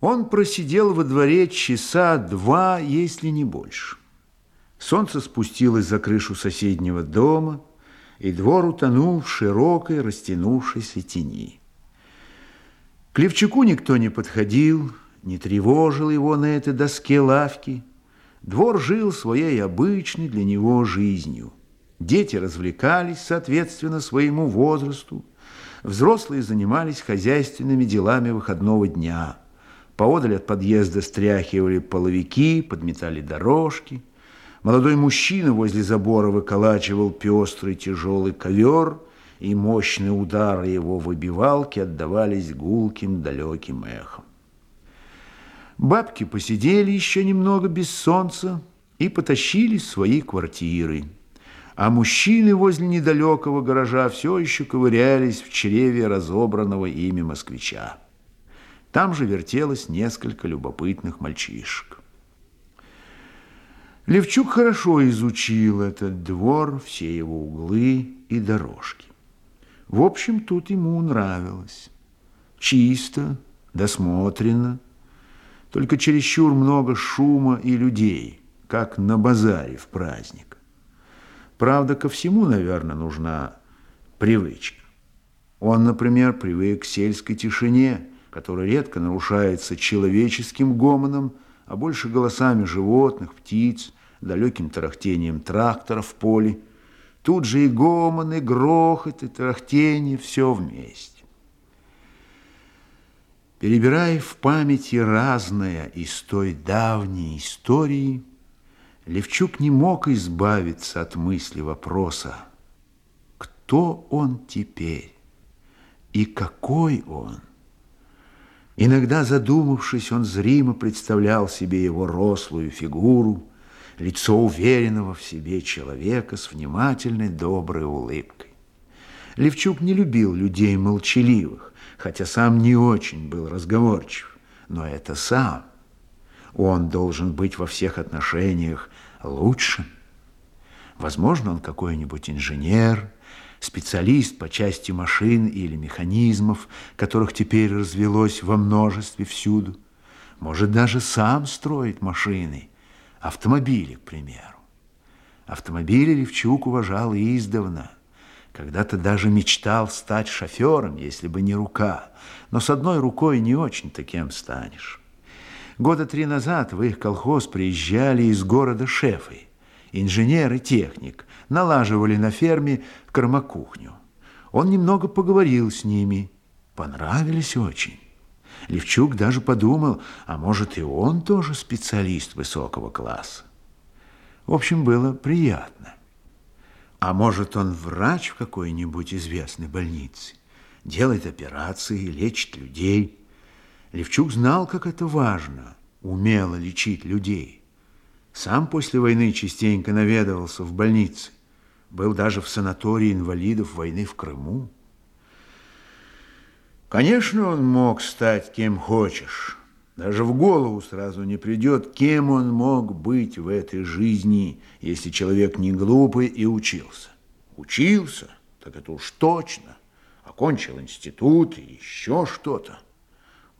Он просидел во дворе часа два, если не больше. Солнце спустилось за крышу соседнего дома, и двор утонул в широкой растянувшейся тени. К Левчуку никто не подходил, не тревожил его на этой доске лавки. Двор жил своей обычной для него жизнью. Дети развлекались соответственно своему возрасту. Взрослые занимались хозяйственными делами выходного дня. Поодаль от подъезда стряхивали половики, подметали дорожки. Молодой мужчина возле забора выколачивал пестрый тяжелый ковер, и мощные удары его выбивалки отдавались гулким далеким эхом. Бабки посидели еще немного без солнца и потащили свои квартиры. А мужчины возле недалекого гаража все еще ковырялись в чреве разобранного ими москвича. Там же вертелось несколько любопытных мальчишек. Левчук хорошо изучил этот двор, все его углы и дорожки. В общем, тут ему нравилось. Чисто, досмотрено, только чересчур много шума и людей, как на базаре в праздник. Правда, ко всему, наверное, нужна привычка. Он, например, привык к сельской тишине, которая редко нарушается человеческим гомоном, а больше голосами животных, птиц, далеким тарахтением трактора в поле. Тут же и гомон, и грохот, и тарахтение, все вместе. Перебирая в памяти разное из той давней истории, Левчук не мог избавиться от мысли вопроса, кто он теперь и какой он. Иногда, задумавшись, он зримо представлял себе его рослую фигуру, лицо уверенного в себе человека с внимательной доброй улыбкой. Левчук не любил людей молчаливых, хотя сам не очень был разговорчив, но это сам. Он должен быть во всех отношениях лучшим. Возможно, он какой-нибудь инженер, специалист по части машин или механизмов, которых теперь развелось во множестве всюду. Может, даже сам строить машины, автомобили, к примеру. Автомобили Левчук уважал издавна – когда-то даже мечтал стать шофером, если бы не рука. Но с одной рукой не очень-то кем станешь. Года три назад в их колхоз приезжали из города шефы. Инженер и техник налаживали на ферме кормокухню. Он немного поговорил с ними. Понравились очень. Левчук даже подумал, а может и он тоже специалист высокого класса. В общем, было приятно. А может, он врач в какой-нибудь известной больнице, делает операции, лечит людей. Левчук знал, как это важно, умело лечить людей. Сам после войны частенько наведывался в больнице, был даже в санатории инвалидов войны в Крыму. Конечно, он мог стать кем хочешь, даже в голову сразу не придет, кем он мог быть в этой жизни, если человек не глупый и учился. Учился, так это уж точно. Окончил институт и еще что-то.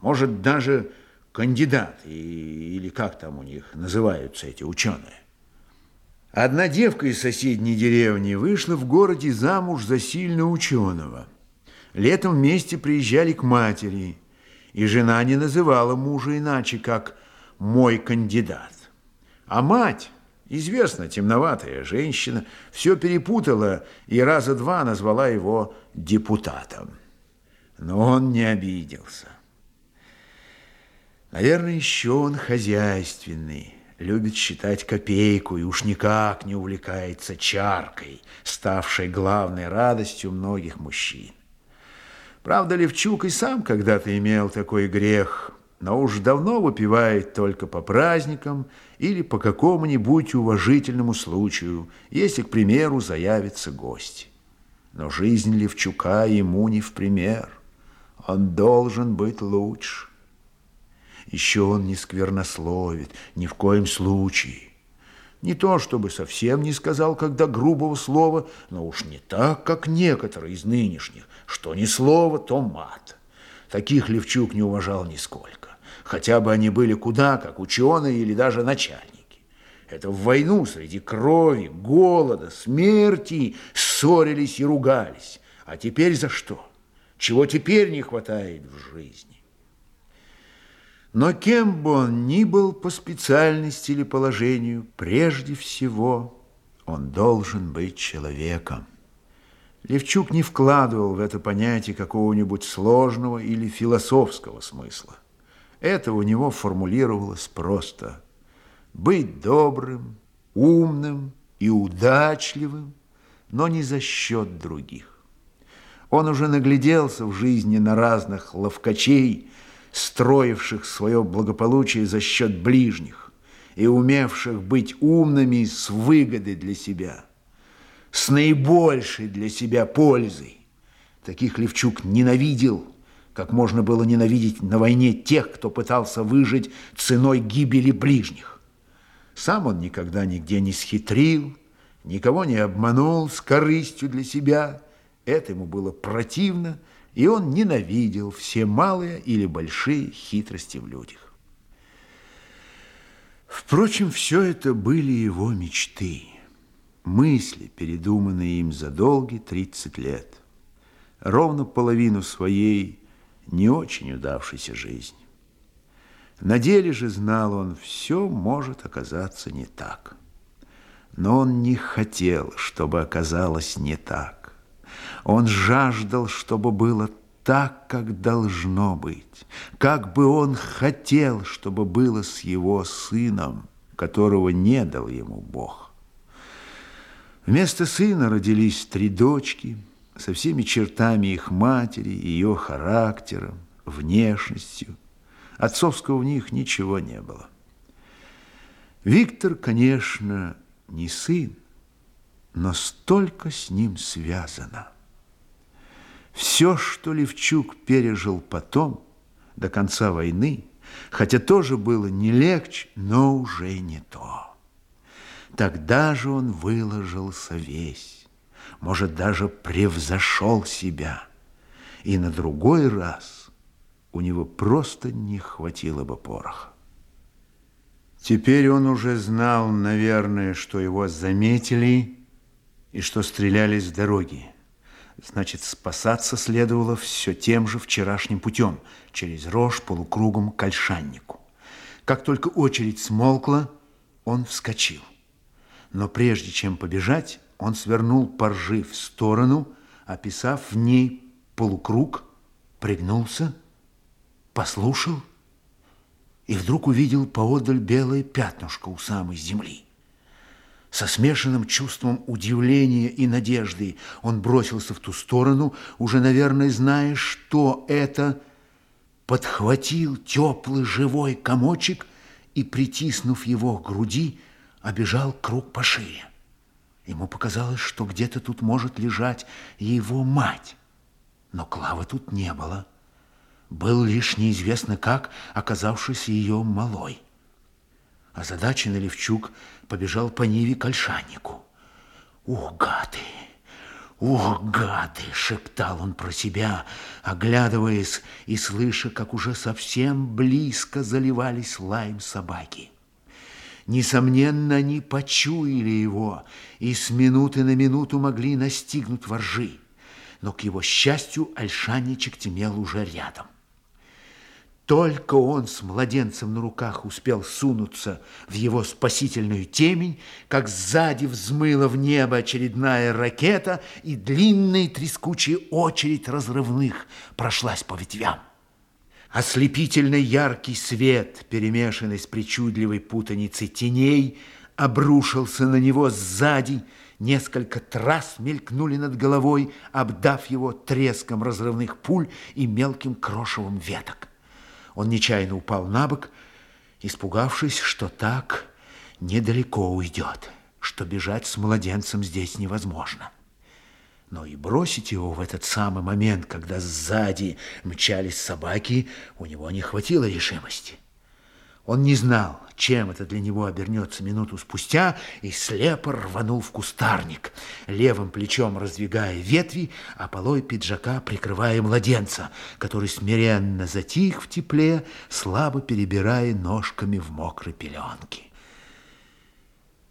Может, даже кандидат, или как там у них называются эти ученые. Одна девка из соседней деревни вышла в городе замуж за сильно ученого. Летом вместе приезжали к матери – и жена не называла мужа иначе, как «мой кандидат». А мать, известно, темноватая женщина, все перепутала и раза два назвала его депутатом. Но он не обиделся. Наверное, еще он хозяйственный, любит считать копейку и уж никак не увлекается чаркой, ставшей главной радостью многих мужчин. Правда, Левчук и сам когда-то имел такой грех, но уж давно выпивает только по праздникам или по какому-нибудь уважительному случаю, если, к примеру, заявится гость. Но жизнь Левчука ему не в пример. Он должен быть лучше. Еще он не сквернословит, ни в коем случае. Не то, чтобы совсем не сказал, когда грубого слова, но уж не так, как некоторые из нынешних, что ни слова, то мат. Таких Левчук не уважал нисколько. Хотя бы они были куда, как ученые или даже начальники. Это в войну среди крови, голода, смерти ссорились и ругались. А теперь за что? Чего теперь не хватает в жизни? Но кем бы он ни был по специальности или положению, прежде всего он должен быть человеком. Левчук не вкладывал в это понятие какого-нибудь сложного или философского смысла. Это у него формулировалось просто быть добрым, умным и удачливым, но не за счет других. Он уже нагляделся в жизни на разных ловкачей, строивших свое благополучие за счет ближних и умевших быть умными с выгодой для себя, с наибольшей для себя пользой. Таких Левчук ненавидел, как можно было ненавидеть на войне тех, кто пытался выжить ценой гибели ближних. Сам он никогда нигде не схитрил, никого не обманул с корыстью для себя. Это ему было противно, и он ненавидел все малые или большие хитрости в людях. Впрочем, все это были его мечты, мысли, передуманные им за долгие 30 лет, ровно половину своей не очень удавшейся жизни. На деле же знал он, все может оказаться не так. Но он не хотел, чтобы оказалось не так. Он жаждал, чтобы было так, как должно быть, как бы он хотел, чтобы было с его сыном, которого не дал ему Бог. Вместо сына родились три дочки со всеми чертами их матери, ее характером, внешностью. Отцовского в них ничего не было. Виктор, конечно, не сын, но столько с ним связано – все, что Левчук пережил потом, до конца войны, хотя тоже было не легче, но уже не то. Тогда же он выложился весь, может, даже превзошел себя. И на другой раз у него просто не хватило бы пороха. Теперь он уже знал, наверное, что его заметили и что стреляли с дороги. Значит, спасаться следовало все тем же вчерашним путем, через рожь полукругом к Ольшаннику. Как только очередь смолкла, он вскочил. Но прежде чем побежать, он свернул по ржи в сторону, описав в ней полукруг, пригнулся, послушал и вдруг увидел поодаль белое пятнышко у самой земли. Со смешанным чувством удивления и надежды он бросился в ту сторону, уже, наверное, зная, что это, подхватил теплый живой комочек и, притиснув его к груди, обежал круг пошире. Ему показалось, что где-то тут может лежать его мать, но Клавы тут не было. Был лишь неизвестно как оказавшийся ее малой. Озадаченный Левчук побежал по Ниве к Ольшаннику. «Ух, гады! Ух, гады!» — шептал он про себя, оглядываясь и слыша, как уже совсем близко заливались лаем собаки. Несомненно, они почуяли его и с минуты на минуту могли настигнуть воржи. Но, к его счастью, Ольшанничек темел уже рядом. Только он с младенцем на руках успел сунуться в его спасительную темень, как сзади взмыла в небо очередная ракета, и длинная трескучая очередь разрывных прошлась по ветвям. Ослепительный яркий свет, перемешанный с причудливой путаницей теней, обрушился на него сзади, несколько трасс мелькнули над головой, обдав его треском разрывных пуль и мелким крошевом веток. Он нечаянно упал на бок, испугавшись, что так недалеко уйдет, что бежать с младенцем здесь невозможно. Но и бросить его в этот самый момент, когда сзади мчались собаки, у него не хватило решимости. Он не знал, чем это для него обернется минуту спустя, и слепо рванул в кустарник, левым плечом раздвигая ветви, а полой пиджака прикрывая младенца, который смиренно затих в тепле, слабо перебирая ножками в мокрой пеленке.